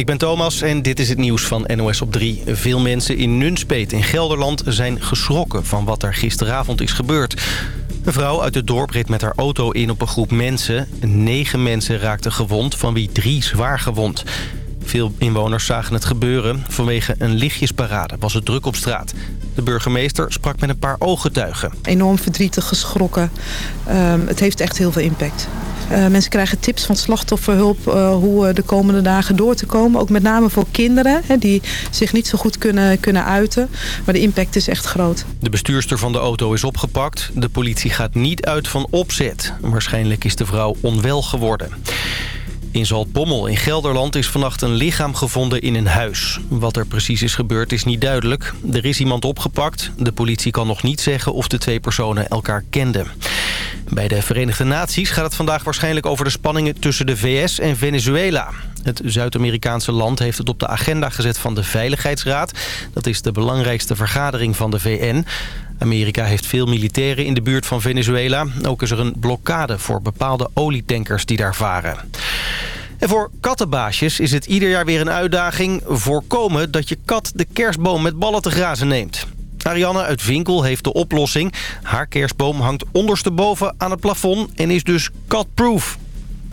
ik ben Thomas en dit is het nieuws van NOS op 3. Veel mensen in Nunspeet in Gelderland zijn geschrokken van wat er gisteravond is gebeurd. Een vrouw uit het dorp reed met haar auto in op een groep mensen. Negen mensen raakten gewond, van wie drie zwaar gewond. Veel inwoners zagen het gebeuren. Vanwege een lichtjesparade was het druk op straat. De burgemeester sprak met een paar ooggetuigen. Enorm verdrietig, geschrokken. Um, het heeft echt heel veel impact. Uh, mensen krijgen tips van slachtofferhulp uh, hoe uh, de komende dagen door te komen. Ook met name voor kinderen hè, die zich niet zo goed kunnen, kunnen uiten. Maar de impact is echt groot. De bestuurster van de auto is opgepakt. De politie gaat niet uit van opzet. Waarschijnlijk is de vrouw onwel geworden. In Zaltbommel in Gelderland is vannacht een lichaam gevonden in een huis. Wat er precies is gebeurd is niet duidelijk. Er is iemand opgepakt. De politie kan nog niet zeggen of de twee personen elkaar kenden. Bij de Verenigde Naties gaat het vandaag waarschijnlijk over de spanningen tussen de VS en Venezuela. Het Zuid-Amerikaanse land heeft het op de agenda gezet van de Veiligheidsraad. Dat is de belangrijkste vergadering van de VN. Amerika heeft veel militairen in de buurt van Venezuela. Ook is er een blokkade voor bepaalde olietankers die daar varen. En voor kattenbaasjes is het ieder jaar weer een uitdaging... voorkomen dat je kat de kerstboom met ballen te grazen neemt. Ariane uit Winkel heeft de oplossing. Haar kerstboom hangt ondersteboven aan het plafond en is dus catproof.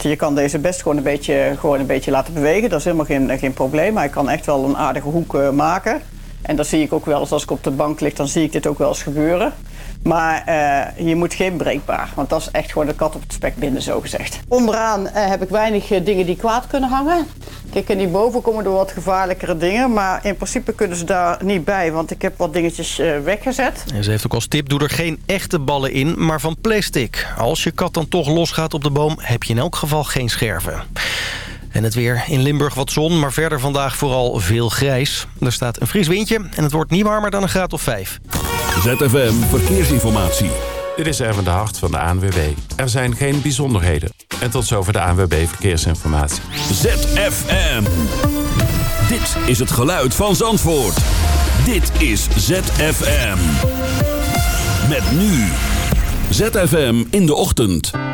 Je kan deze best gewoon een beetje, gewoon een beetje laten bewegen. Dat is helemaal geen, geen probleem. Hij kan echt wel een aardige hoek uh, maken. En dat zie ik ook wel eens als ik op de bank lig, dan zie ik dit ook wel eens gebeuren. Maar uh, je moet geen breekbaar, want dat is echt gewoon de kat op het spek binden, zo gezegd. Onderaan uh, heb ik weinig uh, dingen die kwaad kunnen hangen. Kijk, en hierboven komen er wat gevaarlijkere dingen. Maar in principe kunnen ze daar niet bij, want ik heb wat dingetjes weggezet. En ze heeft ook als tip, doe er geen echte ballen in, maar van plastic. Als je kat dan toch losgaat op de boom, heb je in elk geval geen scherven. En het weer in Limburg wat zon, maar verder vandaag vooral veel grijs. Er staat een fris windje en het wordt niet warmer dan een graad of 5. ZFM Verkeersinformatie. Dit is Erwin de Hart van de ANWB. Er zijn geen bijzonderheden. En tot zover de ANWB Verkeersinformatie. ZFM. Dit is het geluid van Zandvoort. Dit is ZFM. Met nu. ZFM in de ochtend.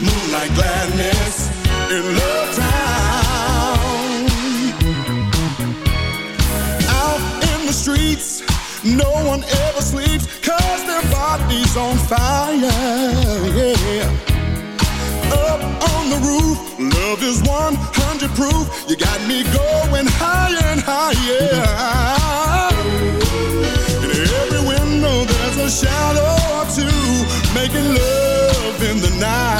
Moonlight gladness in Love Town. Out in the streets, no one ever sleeps, cause their body's on fire, yeah. Up on the roof, love is 100 proof. You got me going higher and higher. In every window, there's a shadow or two, making love in the night.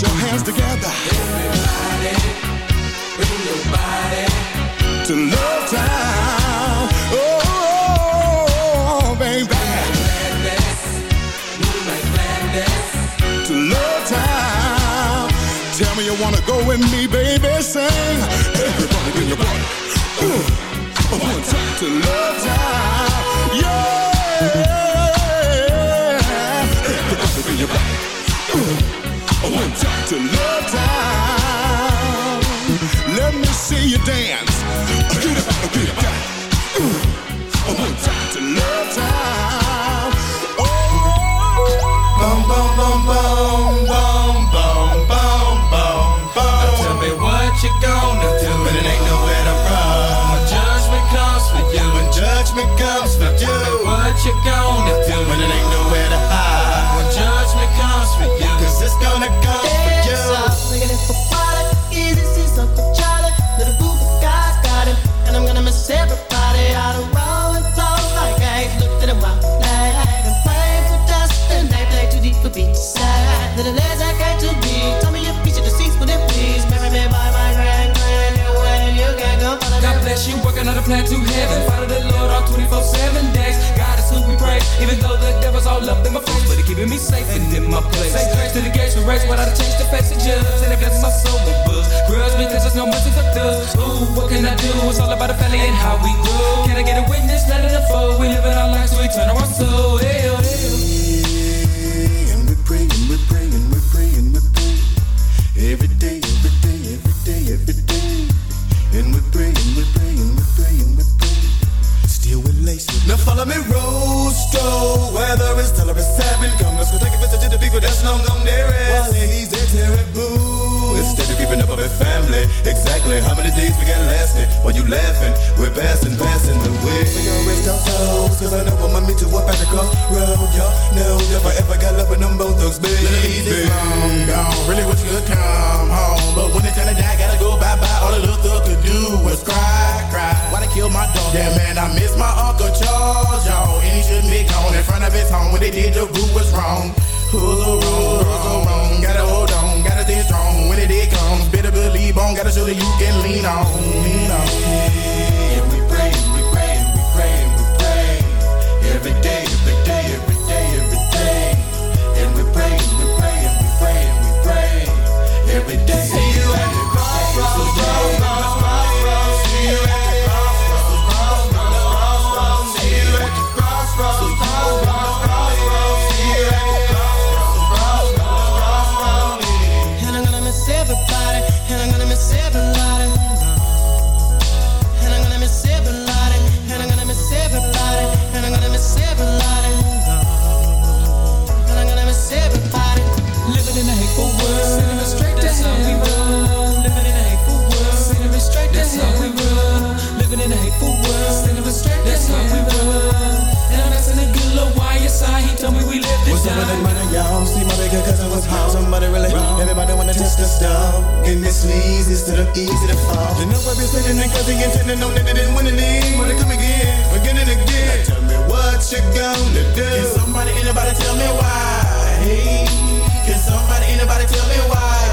Your hands together. Everybody, bring your body to Love Town. Oh, oh, oh, baby. To Love Town. Tell me you wanna go with me, baby. Sing. Everybody bring your body. Ooh. One time to Love Town. To Town. Let me see you dance. To heaven. Follow the Lord all 24 7 days. God is who we praise, even though the devil's all up in my face. But he keeping me safe and in my place. Say grace to the gates we race a change to face the judge. And it blesses my soul with books. Grudge because there's no mercy for thugs. Ooh, what can I do? It's all about the family and how we grow. Can I get a witness? Let it unfold. We live in our lives, so we turn our soul. Hell, oh, hell. Oh. Now follow me, Rosto. Weather is tell her it's seven. Come, let's go take a visit to the people that's long gone Brooklyn. How many days we got lasting? While you laughing, we're passing, passing the way. We gon' rest our souls, cause I know I'm gonna meet you up at the crossroad. Y'all know if I ever got love with them both thugs, baby. Ladies, long gone, really wish you could come home. But when it's time to die, gotta go bye-bye. All the little thug could do was cry, cry. Why they kill my dog? Yeah, man, I miss my Uncle Charles, y'all. And he shouldn't be gone in front of his home. When they did, the group was wrong. Who's wrong? Who's wrong? Gotta hold on nothing strong when it, it comes. Better believe on, Gotta show that you can lean on. Lean on. Yeah, we pray, we pray, we pray, we pray every day. Some of money, y'all. See my bigger cousin was home. Somebody really wrong. Everybody wanna test the stuff. And this leads instead of easy to fall. They know I've been sitting and cousin intending, no, they didn't win any. Wanna come again, again and again. Now tell me what you gonna do. Can somebody, anybody tell me why? Hey, can somebody, anybody tell me why?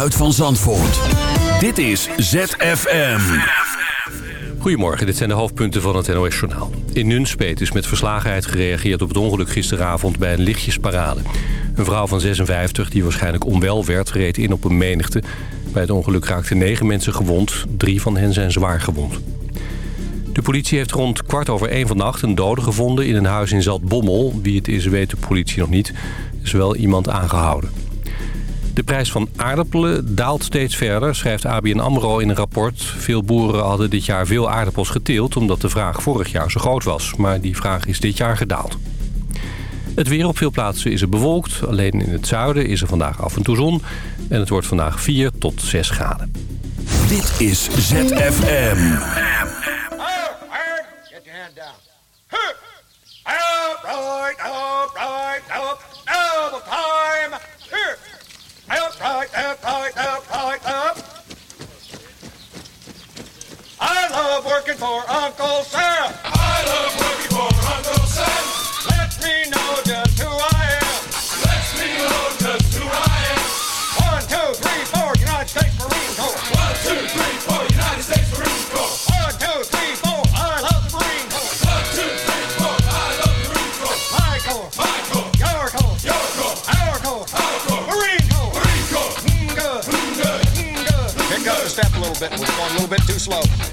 geluid van Zandvoort. Dit is ZFM. Goedemorgen, dit zijn de hoofdpunten van het NOS-journaal. In Nunspeet is met verslagenheid gereageerd op het ongeluk gisteravond bij een lichtjesparade. Een vrouw van 56, die waarschijnlijk onwel werd, reed in op een menigte. Bij het ongeluk raakten negen mensen gewond, drie van hen zijn zwaar gewond. De politie heeft rond kwart over één vannacht een dode gevonden in een huis in Zaltbommel. Wie het is weet de politie nog niet. Er is wel iemand aangehouden. De prijs van aardappelen daalt steeds verder, schrijft ABN AMRO in een rapport. Veel boeren hadden dit jaar veel aardappels geteeld... omdat de vraag vorig jaar zo groot was. Maar die vraag is dit jaar gedaald. Het weer op veel plaatsen is er bewolkt. Alleen in het zuiden is er vandaag af en toe zon. En het wordt vandaag 4 tot 6 graden. Dit is ZFM. slow.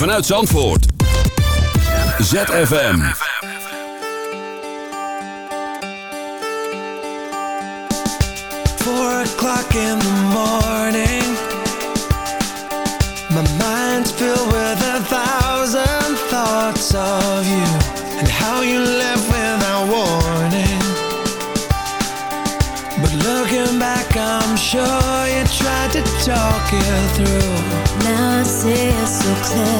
Vanuit Zandvoort. ZFM. Four o'clock in the morning. My mind's filled with a thousand thoughts of you and how you left without warning. But looking back, I'm sure you tried to talk it through. Now I see it so clearly.